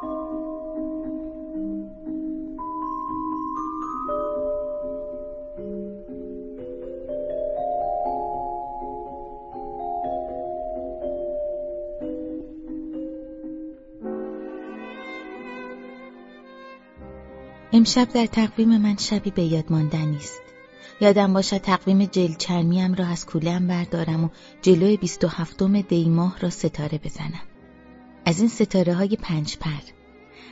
امشب در تقویم من شبی به یاد ماندنی است. یادم باشد تقویم جل چرمیم را از کولم بردارم و جلوی بیست و هفتم دی ماه را ستاره بزنم. از این ستاره های پنج پر.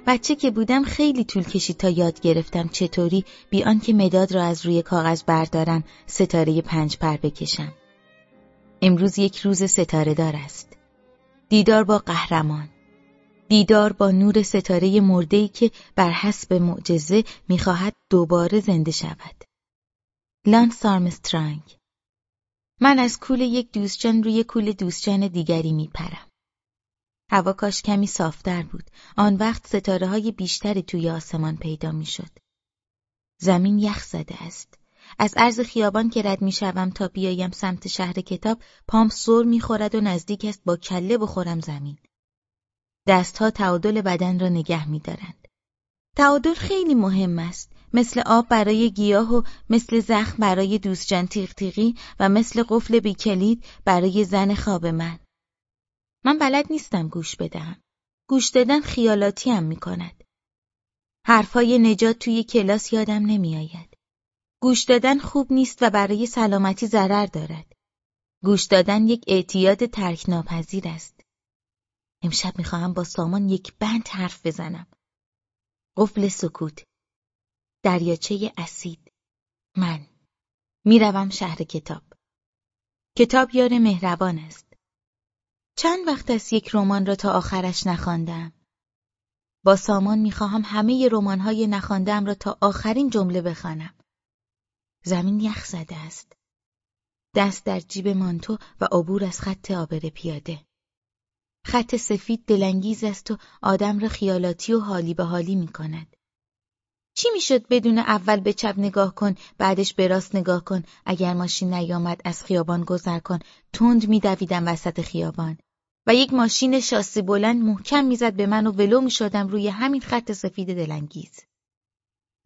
بچه که بودم خیلی طول کشید تا یاد گرفتم چطوری بیان که مداد را از روی کاغذ بردارم ستاره پنج پر بکشم. امروز یک روز ستاره دار است. دیدار با قهرمان. دیدار با نور ستاره مردهی که بر حسب معجزه می‌خواهد دوباره زنده شود. لانس آرمسترانگ من از کول یک دوستجان روی کول دوستجان دیگری میپرم. هوا کاش کمی صافتر بود. آن وقت ستاره های بیشتری توی آسمان پیدا می‌شد. زمین یخ زده است. از عرض خیابان که رد می‌شوم تا بیایم سمت شهر کتاب پام سر می‌خورد و نزدیک است با کله بخورم زمین. دستها تعادل بدن را نگه میدارند. تعادل خیلی مهم است. مثل آب برای گیاه و مثل زخم برای دوستجان تیغ و مثل قفل بیکلید برای زن خواب من. من بلد نیستم گوش بدهم. گوش دادن خیالاتی هم می کند. حرفای نجات توی کلاس یادم نمیآید. گوش دادن خوب نیست و برای سلامتی ضرر دارد. گوش دادن یک اعتیاد ترک ناپذیر است. امشب می‌خواهم با سامان یک بند حرف بزنم. قفل سکوت. دریاچه اسید. من. می‌روم شهر کتاب. کتاب یار مهربان است. چند وقت است یک رمان را تا آخرش نخواندم. با سامان می‌خواهم همه رمان‌های نخواندهام را تا آخرین جمله بخوانم. زمین یخ زده است. دست در جیب مانتو و عبور از خط آبر پیاده. خط سفید دلانگیز است و آدم را خیالاتی و حالی به حالی می کند. چی می‌شد بدون اول به چپ نگاه کن بعدش به راست نگاه کن اگر ماشین نیامد از خیابان گذر کن تند میدویدم وسط خیابان و یک ماشین شاسی بلند محکم می‌زد به من و ولو می‌شدم روی همین خط سفید دلانگیز.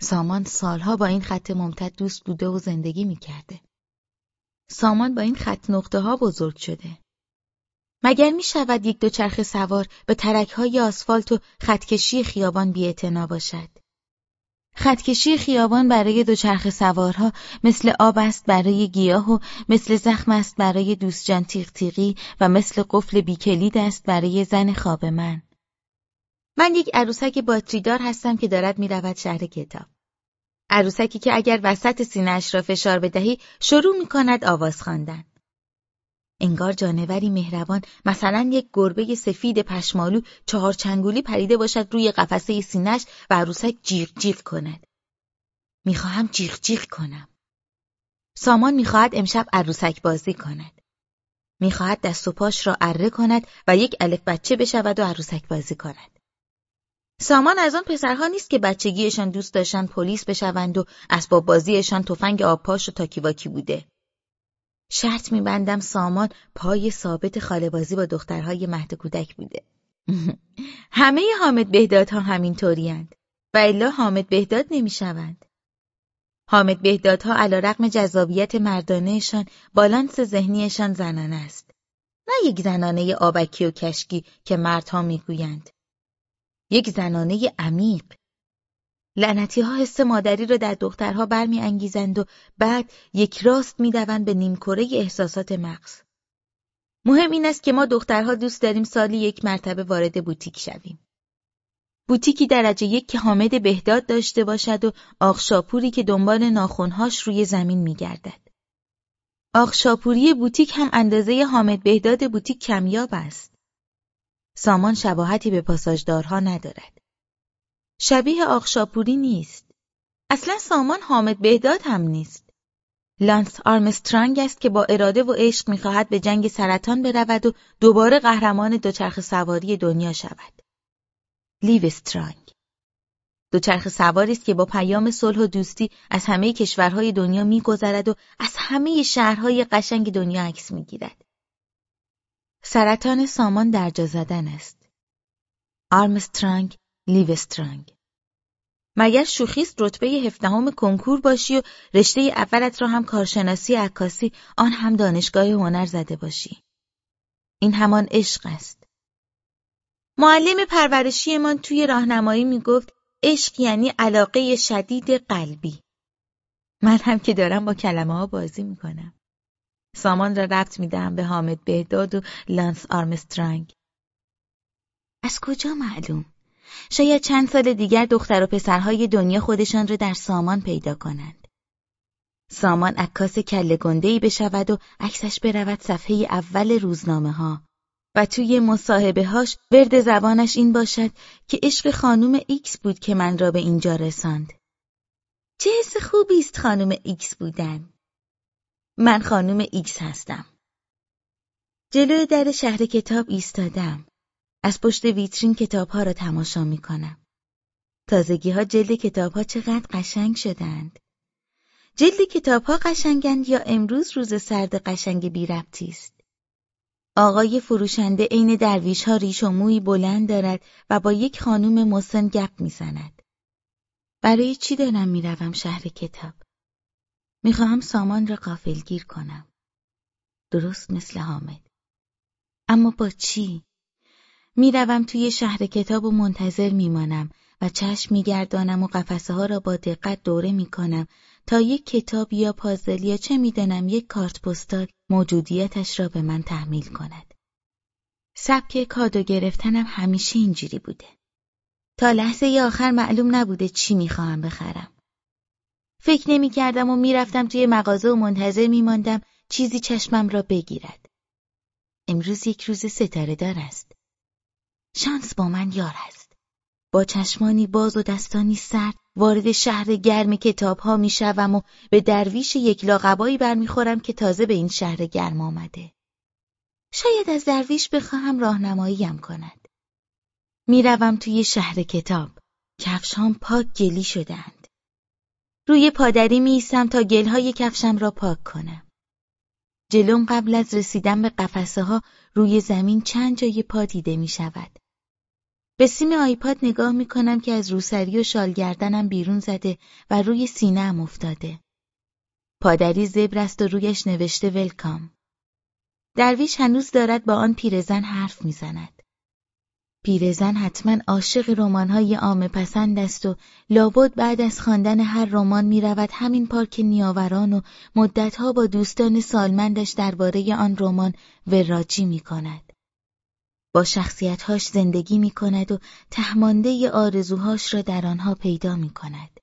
سامان سالها با این خط ممتد دوست بوده و زندگی می‌کرده. سامان با این خط نقطه ها بزرگ شده. مگر می شود یک دوچرخه سوار به ترک های آسفالت و خطکشی خیابان بی باشد؟ خطکشی خیابان برای دوچرخه سوارها مثل آب است برای گیاه و مثل زخم است برای دوستجان تیغ تیغی و مثل قفل بیکلید است برای زن خواب من. من یک عروسک باتریدار هستم که دارد می‌رود شهر کتاب. عروسکی که اگر وسط سینهاش را فشار بدهی شروع می کند آواز خواندن. انگار جانوری مهربان مثلا یک گربه سفید پشمالو چهار چنگولی پریده باشد روی قفسه سینش و عروسک جیغ جیغ کند. می‌خواهم جیغ جیغ کنم. سامان می‌خواهد امشب عروسک بازی کند. می‌خواهد دست و پاش را اره کند و یک الف بچه بشود و عروسک بازی کند. سامان از آن پسرها نیست که بچگیشان دوست داشتن پلیس بشوند و اسباب بازیشان تفنگ آبپاش و تاکیواکی بوده. شرط میبندم سامان پای ثابت خالبازی با دخترهای مهد کودک بوده. همه حامد بهدادها همین طوریند و الا حامد بهداد نمی‌شوند. حامد بهدادها علا رقم جذابیت مردانهشان بالانس ذهنیشان زنانه است. نه یک زنانه آبکی و کشکی که مردها می‌گویند. یک زنانه عمیق لعنتی ها حس مادری را در دخترها برمیانگیزند و بعد یک راست می‌دوند به نیمکره احساسات مغز. مهم این است که ما دخترها دوست داریم سالی یک مرتبه وارد بوتیک شویم. بوتیکی درجه یک که حامد بهداد داشته باشد و آقشاپوری که دنبال ناخونهاش روی زمین میگردد. آقشاپوری بوتیک هم اندازه حامد بهداد بوتیک کمیاب است. سامان شباهتی به پاساژدارها ندارد. شبیه آخشاپوری نیست. اصلا سامان حامد بهداد هم نیست. لانس آرمسترانگ است که با اراده و عشق می‌خواهد به جنگ سرطان برود و دوباره قهرمان دوچرخ سواری دنیا شود. لیو استرانگ دوچرخ سواری است که با پیام صلح و دوستی از همه کشورهای دنیا میگذرد و از همه شهرهای قشنگ دنیا عکس می‌گیرد. سرطان سامان درجا زدن است. آرمسترانگ لیوسترانگ مگر شوخیست رتبه هفدهم کنکور باشی و رشته اولت را هم کارشناسی عکاسی آن هم دانشگاه هنر زده باشی؟ این همان عشق است. معلم پرورشیمان توی راهنمایی می‌گفت عشق یعنی علاقه شدید قلبی. من هم که دارم با کلمه ها بازی می‌کنم. سامان را ربط میدم به حامد بهداد و لانس آرمسترانگ. از کجا معلوم؟ شاید چند سال دیگر دختر و پسرهای دنیا خودشان را در سامان پیدا کنند. سامان عکاس کله گنده‌ای بشود و عکسش برود صفحه اول روزنامه ها و توی مصاحبه هاش ورد زبانش این باشد که عشق خانم ایکس بود که من را به اینجا رساند. چه حس خوبی است خانم ایکس بودن. من خانم ایکس هستم. جلوی در شهر کتاب ایستادم. از پشت ویترین کتابها را تماشا می کنم. تازگی ها جلد کتاب ها چقدر قشنگ شدند. جلد کتاب ها قشنگند یا امروز روز سرد قشنگ بی ربطی است. آقای فروشنده عین درویش ها ریش و موی بلند دارد و با یک خانوم مسن گپ می‌زند. برای چی دارم می‌روم شهر کتاب؟ می‌خواهم سامان را قافلگیر کنم. درست مثل حامد. اما با چی؟ می‌روم توی شهر کتاب و منتظر میمانم و چشم میگردانم و قفسه ها را با دقت دوره می‌کنم تا یک کتاب یا پازل یا چه می‌دانم یک کارت پستال موجودیتش را به من تحمیل کند. سبک کادو گرفتنم همیشه اینجوری بوده. تا لحظه آخر معلوم نبوده چی می‌خواهم بخرم. فکر نمی کردم و می‌رفتم توی مغازه و منتظر میماندم چیزی چشمم را بگیرد. امروز یک روز ستاره دار است. شانس با من یار است. با چشمانی باز و دستانی سرد وارد شهر گرم کتاب ها می شوم و به درویش یک لاغبایی برمیخورم که تازه به این شهر گرم آمده. شاید از درویش بخواهم راهنماییم کند. می‌روم توی شهر کتاب. کفشام پاک گلی شدهاند. روی پادری میستم تا گلهای کفشم را پاک کنم. جلوم قبل از رسیدن به قفسه ها روی زمین چند جای پا دیده می شود. به سیم آیپاد نگاه می کنم که از روسری و شال گردنم بیرون زده و روی سینه هم افتاده. پادری زبر است و رویش نوشته ولکام. درویش هنوز دارد با آن پیرزن حرف می‌زند. پیرزن حتما عاشق رمان‌های عامه پسند است و لابد بعد از خواندن هر رمان می رود همین پارک نیاوران و مدتها با دوستان سالمندش درباره آن رمان وراجی می کند. با شخصیتهاش زندگی می کند و تهمانده آرزوهاش را در آنها پیدا می کند.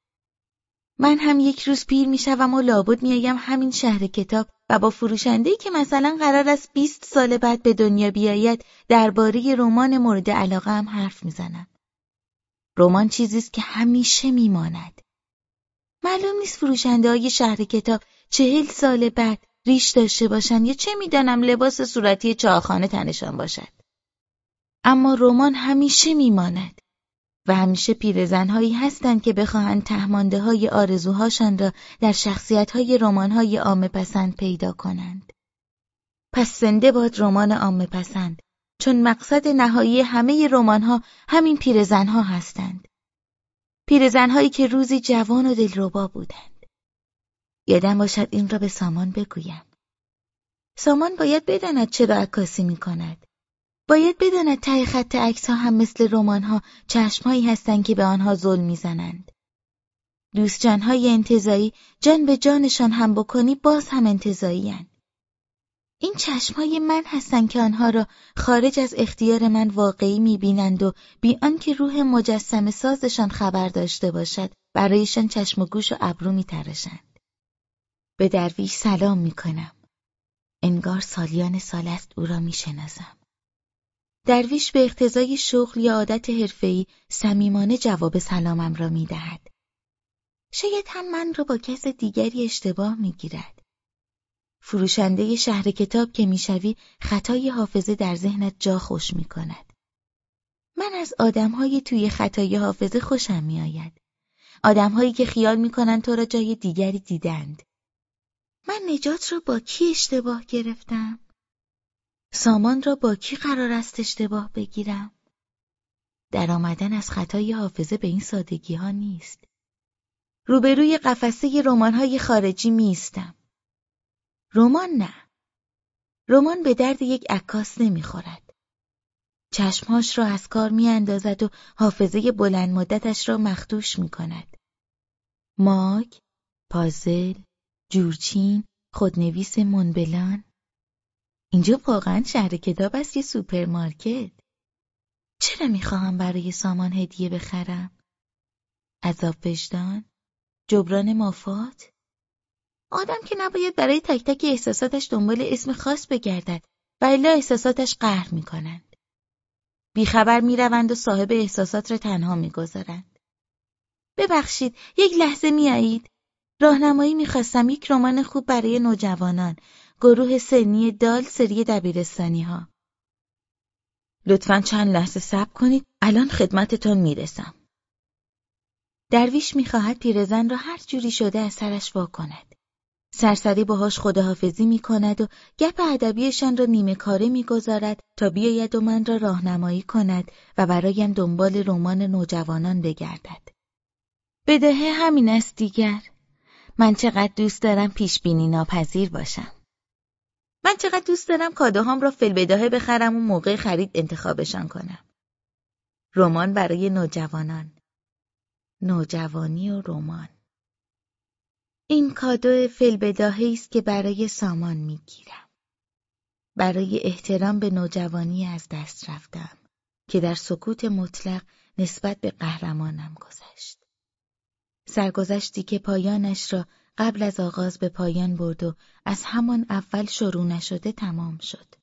من هم یک روز پیر می و لابد میآیم همین شهر کتاب و با فروشنده‌ای که مثلا قرار است 20 سال بعد به دنیا بیاید درباره رمان مورد علاقه هم حرف می‌زنم. رمان چیزی است که همیشه میماند. معلوم نیست فروشنده های شهر کتاب چهل سال بعد ریش داشته باشند یا چه می‌دانم لباس صورتی چاخانه تنشان باشد. اما رمان همیشه میماند. و همیشه پیرزنهایی هستند که بخواهند تهمانده های آرزوهاشان را در شخصیت های رمان های پسند پیدا کنند. پس زنده باد رمان آمه پسند چون مقصد نهایی همه رمان ها همین پیرزنها هستند. پیرزنهایی که روزی جوان و دلربا بودند. یادم باشد این را به سامان بگویم. سامان باید بداند چرا عکاسی می کند. باید بداند ته خط عکس ها هم مثل رمان ها چشمهایی هستند که به آنها ظلم می‌زنند. دوست های انتظایی جان به جانشان هم بکنی باز هم انتظایی هن. این چشمهای من هستند که آنها را خارج از اختیار من واقعی می‌بینند و بی آنکه روح مجسم سازشان خبر داشته باشد برایشان چشم و گوش و ابرو میترشند. به درویش سلام می‌کنم. انگار سالیان سال است او را می‌شناسم. درویش به اقتضای شغل یا عادت حرفه‌ای صمیمانه جواب سلامم را می‌دهد. شاید هم من را با کس دیگری اشتباه می‌گیرد. فروشنده شهر کتاب که می‌شوی خطای حافظه در ذهنت جا خوش می‌کند. من از آدمهای توی خطای حافظه خوشم میآید. آدمهایی که خیال می‌کنند تو را جای دیگری دیدند. من نجات را با کی اشتباه گرفتم؟ سامان را با کی قرار است اشتباه بگیرم؟ در آمدن از خطای حافظه به این سادگی ها نیست. روبروی قفسه رمان های خارجی میستم. رمان نه. رمان به درد یک عکاس نمی‌خورد. چشمهاش را از کار میاندازد و حافظه بلند مدتش را مخدوش می کند. ماگ، پازل، جورچین، خودنویس مون‌بلان اینجا واقعا شهر کتاب است یه سوپرمارکت چرا می‌خواهم برای سامان هدیه بخرم؟ عذاب وجدان؟ جبران مافات؟ آدم که نباید برای تک تک احساساتش دنبال اسم خاص بگردد و الا احساساتش قهر می‌کنند. بیخبر می‌روند و صاحب احساسات را تنها می‌گذارند. ببخشید یک لحظه میایید راهنمایی می‌خواستم یک رمان خوب برای نوجوانان گروه سنی دال سری دبیرستانی ها لطفا چند لحظه صبر کنید الان خدمتتون می‌رسم. درویش می‌خواهد پیرزن را هر جوری شده از سرش وا کند. سرسری باهاش خداحافظی می‌کند و گپ ادبیشان را نیمه کاره می‌گذارد تا بیاید و من را راهنمایی کند و برایم دنبال رمان نوجوانان بگردد. بدهه همین است دیگر. من چقدر دوست دارم پیش بینی ناپذیر باشم. من چقدر دوست دارم کادوهام را فلبداهه بخرم و موقع خرید انتخابشان کنم. رمان برای نوجوانان نوجوانی و رمان این کادو فلبداهه است که برای سامان می‌گیرم. برای احترام به نوجوانی از دست رفتم که در سکوت مطلق نسبت به قهرمانم گذشت. سرگذشتی که پایانش را قبل از آغاز به پایان برد و از همان اول شروع نشده تمام شد.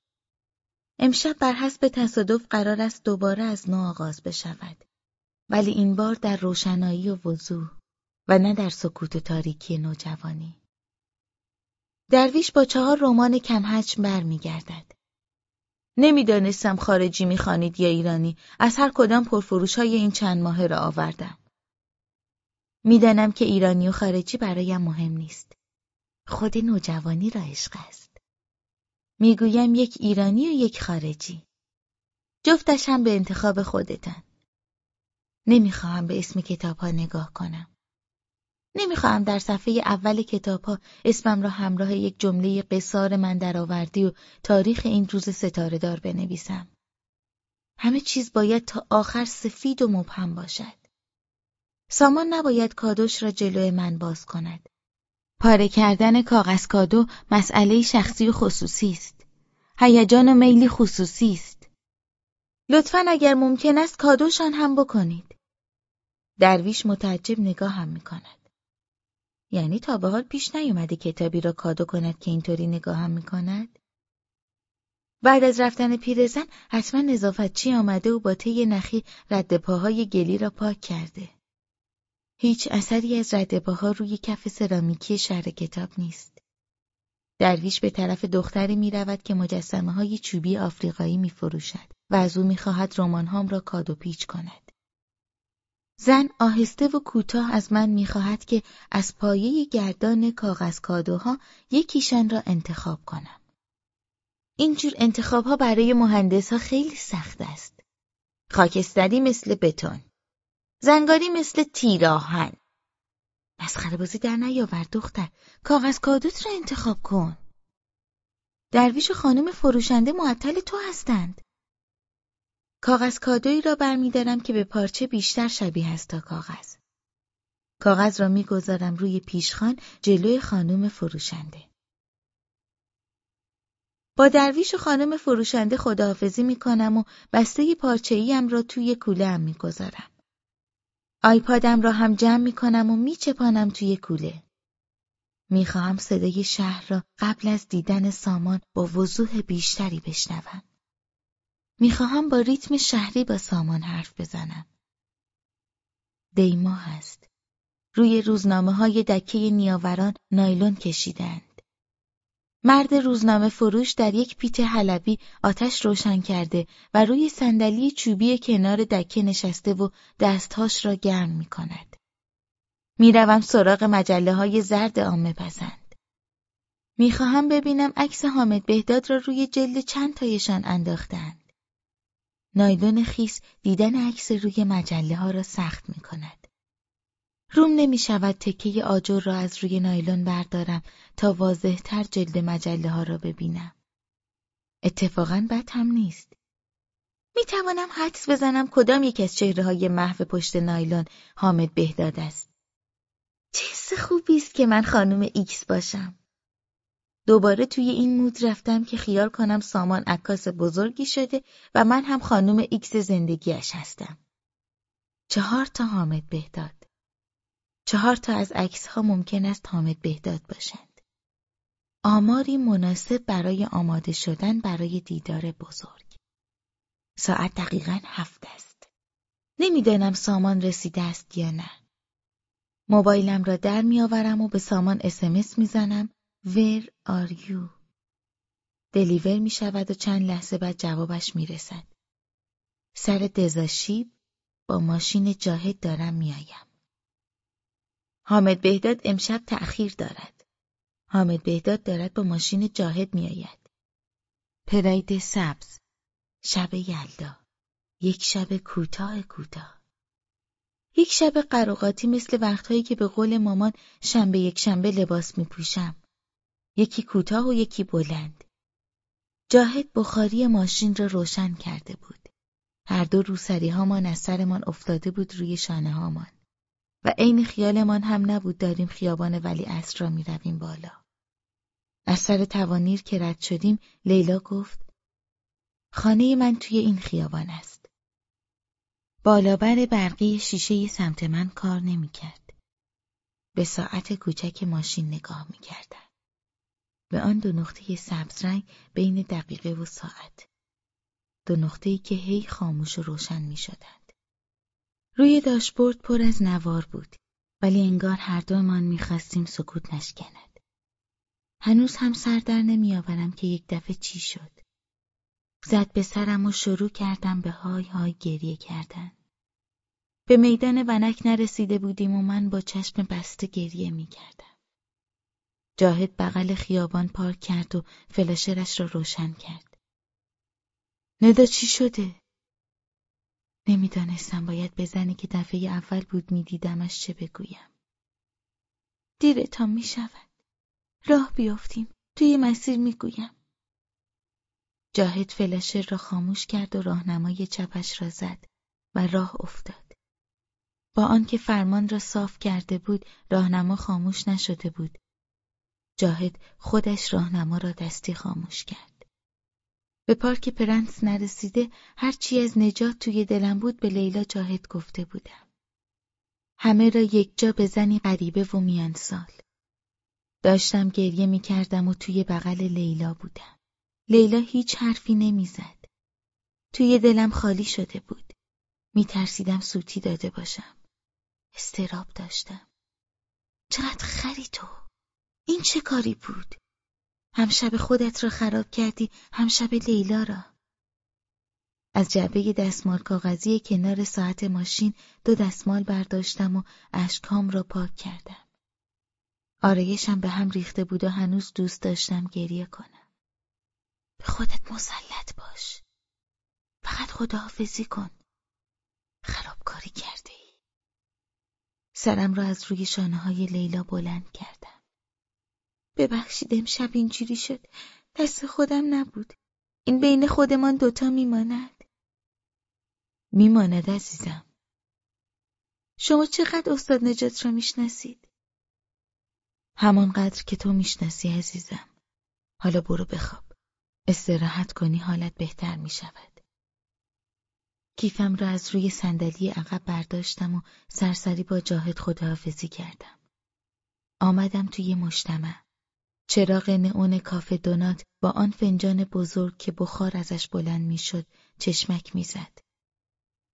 امشب بر حسب تصادف قرار است دوباره از نو آغاز بشود. ولی این بار در روشنایی و وضوح و نه در سکوت و تاریکی نوجوانی. درویش با چهار رمان کم حجم برمیگردد. نمی‌دانستم خارجی می‌خوانید یا ایرانی از هر کدام پرفروش های این چند ماهه را آوردم. می‌دانم که ایرانی و خارجی برایم مهم نیست. خود نوجوانی را عشق است. می‌گویم یک ایرانی و یک خارجی. جفتش هم به انتخاب خودتن. نمی‌خواهم به اسم کتاب ها نگاه کنم. نمی‌خواهم در صفحه اول کتاب ها اسمم را همراه یک جمله قصار من درآوردی و تاریخ این روز ستاره دار بنویسم. همه چیز باید تا آخر سفید و مبهم باشد. سامان نباید کادوش را جلوی من باز کند. پاره کردن کاغذ کادو مسئله شخصی و خصوصی است. هیجان و میلی خصوصی است. لطفا اگر ممکن است کادوشان هم بکنید. درویش متعجب نگاه هم می کند. یعنی تا به حال پیش نیومده کتابی را کادو کند که اینطوری نگاه هم می کند؟ بعد از رفتن پیرزن حتما نظافتچی آمده و با طی نخی رد پاهای گلی را پاک کرده. هیچ اثری از ردپاها روی کف سرامیکی شهر کتاب نیست. درویش به طرف دختری می رود که مجسمه های چوبی آفریقایی می فروشد و از او می خواهد رمان را کادو پیچ کند. زن آهسته و کوتاه از من می خواهد که از پایه گردان کاغذ کادوها یکیشان را انتخاب کنم. اینجور انتخاب ها برای مهندس ها خیلی سخت است. خاکستری مثل بتون. زنگاری مثل تیراهن. مسخره بازی در نیاور دختر. کاغذ کادوت را انتخاب کن. درویش خانم فروشنده معطل تو هستند. کاغذ کادویی را برمیدارم که به پارچه بیشتر شبیه است تا کاغذ. کاغذ را می‌گذارم روی پیشخان جلوی خانم فروشنده. با درویش و خانم فروشنده خداحافظی می‌کنم و بسته پارچه را توی کوله هم می‌گذارم. آیپادم را هم جمع می کنم و می چپانم توی کوله. می خواهم صدای شهر را قبل از دیدن سامان با وضوح بیشتری بشنوم. می خواهم با ریتم شهری با سامان حرف بزنم. دیما هست. روی روزنامه های دکه نیاوران نایلون کشیدند. مرد روزنامه فروش در یک پیت حلبی آتش روشن کرده و روی صندلی چوبی کنار دکه نشسته و دستهاش را گرم می کند. می‌روم سراغ مجله های زرد عامه پسند. می‌خواهم ببینم عکس حامد بهداد را روی جلد چند تایشان انداختند. نایلون خیس دیدن عکس روی مجله ها را سخت می کند. روم نمی شود تکه آجر را از روی نایلون بردارم تا واضحتر جلد مجله ها را ببینم. اتفاقا بد هم نیست. می توانم حدس بزنم کدام یک از چهره های محو پشت نایلون حامد بهداد است. چه خوبی است که من خانم ایکس باشم. دوباره توی این mood رفتم که خیال کنم سامان عکاس بزرگی شده و من هم خانم ایکس زندگیش هستم. چهار تا حامد بهداد. چهار تا از عکس ها ممکن است حامد بهداد باشند. آماری مناسب برای آماده شدن برای دیدار بزرگ. ساعت دقیقا هفت است. نمی‌دانم سامان رسیده است یا نه. موبایلم را در میآورم و به سامان اسمس می‌زنم Where are you؟ دلیور می شود و چند لحظه بعد جوابش می رسد. سر دزاشیب با ماشین جاهد دارم میآیم. حامد بهداد امشب تأخیر دارد. حامد بهداد دارد با ماشین جاهد میآید. پراید سبز شب یلدا یک شب کوتاه کوتاه یک شب قراقاتی مثل وقتهایی که به قول مامان شنبه یک شنبه لباس می پوشم. یکی کوتاه و یکی بلند. جاهد بخاری ماشین را روشن کرده بود. هر دو روسری هامان از سرمان افتاده بود روی شانه هامان. و عین خیالمان هم نبود داریم خیابان ولی را می رویم بالا. از سر توانیر که رد شدیم لیلا گفت خانه من توی این خیابان است. بالابر برقی شیشه سمت من کار نمی کرد. به ساعت کوچک ماشین نگاه می کردن. به آن دو نقطه سبز رنگ بین دقیقه و ساعت. دو نقطه‌ای که هی خاموش و روشن می شدند. روی داشبورد پر از نوار بود ولی انگار هر دومان می‌خواستیم سکوت نشکند. هنوز هم سر در نمیآورم که یک دفعه چی شد. زد به سرم و شروع کردم به های های گریه کردن. به میدان ونک نرسیده بودیم و من با چشم بسته گریه می کردم. جاهد بغل خیابان پارک کرد و فلاشرش را روشن کرد. ندا چی شده؟ نمی‌دانستم باید بزنی که دفعه اول بود میدیدمش چه بگویم. دیرتان می شود. راه بیافتیم. توی مسیر می‌گویم. جاهد فلاشر را خاموش کرد و راهنمای چپش را زد و راه افتاد. با آنکه فرمان را صاف کرده بود راهنما خاموش نشده بود جاهد خودش راهنما را دستی خاموش کرد. به پارک پرنس نرسیده هرچی از نجات توی دلم بود به لیلا جاهد گفته بودم. همه را یک جا به زنی غریبه و میان سال. داشتم گریه می کردم و توی بغل لیلا بودم. لیلا هیچ حرفی نمی‌زد. توی دلم خالی شده بود. می ترسیدم سوتی داده باشم. استراب داشتم. چقدر خری تو؟ این چه کاری بود؟ هم شب خودت را خراب کردی هم شب لیلا را. از جعبه دستمال کاغذی کنار ساعت ماشین دو دستمال برداشتم و اشکام را پاک کردم. آرایشم به هم ریخته بود و هنوز دوست داشتم گریه کنم. به خودت مسلط باش. فقط خداحافظی کن. خرابکاری کرده ای. سرم را از روی شانه های لیلا بلند کردم. ببخشید امشب اینجوری شد. دست خودم نبود. این بین خودمان دوتا میماند. میماند عزیزم. شما چقدر استاد نجات را می‌شناسید؟ همانقدر که تو می‌شناسی عزیزم. حالا برو بخواب. استراحت کنی حالت بهتر می‌شود. کیفم را از روی صندلی عقب برداشتم و سرسری با جاهد خداحافظی کردم. آمدم توی مجتمع. چراغ نئون کافه دونات با آن فنجان بزرگ که بخار ازش بلند می‌شد چشمک می‌زد.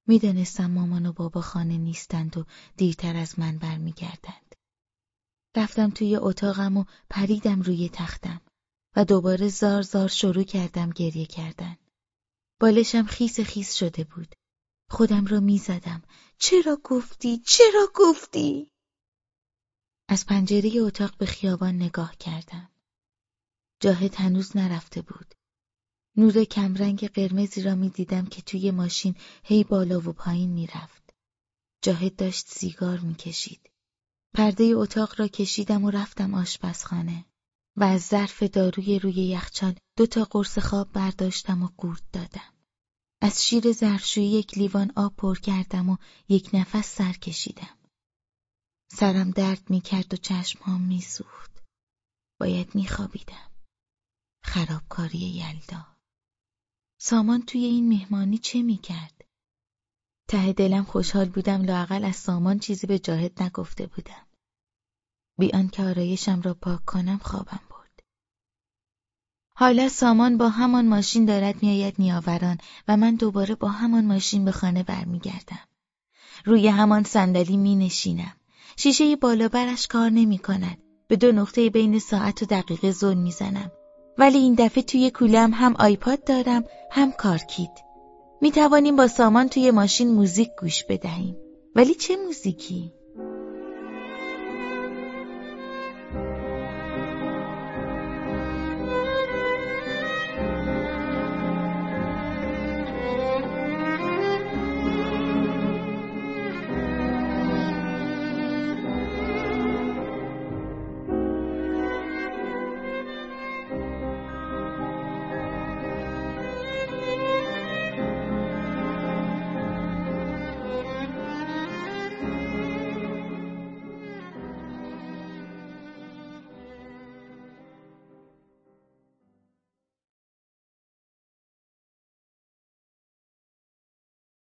می‌دانستم مامان و بابا خانه نیستند و دیرتر از من برمیگردند. رفتم توی اتاقم و پریدم روی تختم و دوباره زار زار شروع کردم گریه کردن. بالشم خیس خیس شده بود. خودم را می‌زدم. چرا گفتی؟ چرا گفتی؟ از پنجره اتاق به خیابان نگاه کردم. جاهد هنوز نرفته بود. نور کمرنگ قرمزی را می دیدم که توی ماشین هی بالا و پایین می رفت. جاهد داشت سیگار می کشید. پرده اتاق را کشیدم و رفتم آشپزخانه و از ظرف داروی روی یخچال دو تا قرص خواب برداشتم و قورت دادم. از شیر ظرفشویی یک لیوان آب پر کردم و یک نفس سر کشیدم. سرم درد می کرد و چشمهام می سوخت. باید می خوابیدم. خرابکاری یلدا. سامان توی این مهمانی چه می کرد؟ ته دلم خوشحال بودم لاقل از سامان چیزی به جاهد نگفته بودم. بیان که آرایشم را پاک کنم خوابم برد. حالا سامان با همان ماشین دارد میآید نیاوران و من دوباره با همان ماشین به خانه برمیگردم. روی همان صندلی می نشینم. شیشه بالا برش کار نمی کند. به دو نقطه بین ساعت و دقیقه زل می‌زنم. ولی این دفعه توی کولم هم آیپاد دارم هم کارکید. می توانیم با سامان توی ماشین موزیک گوش بدهیم. ولی چه موزیکی؟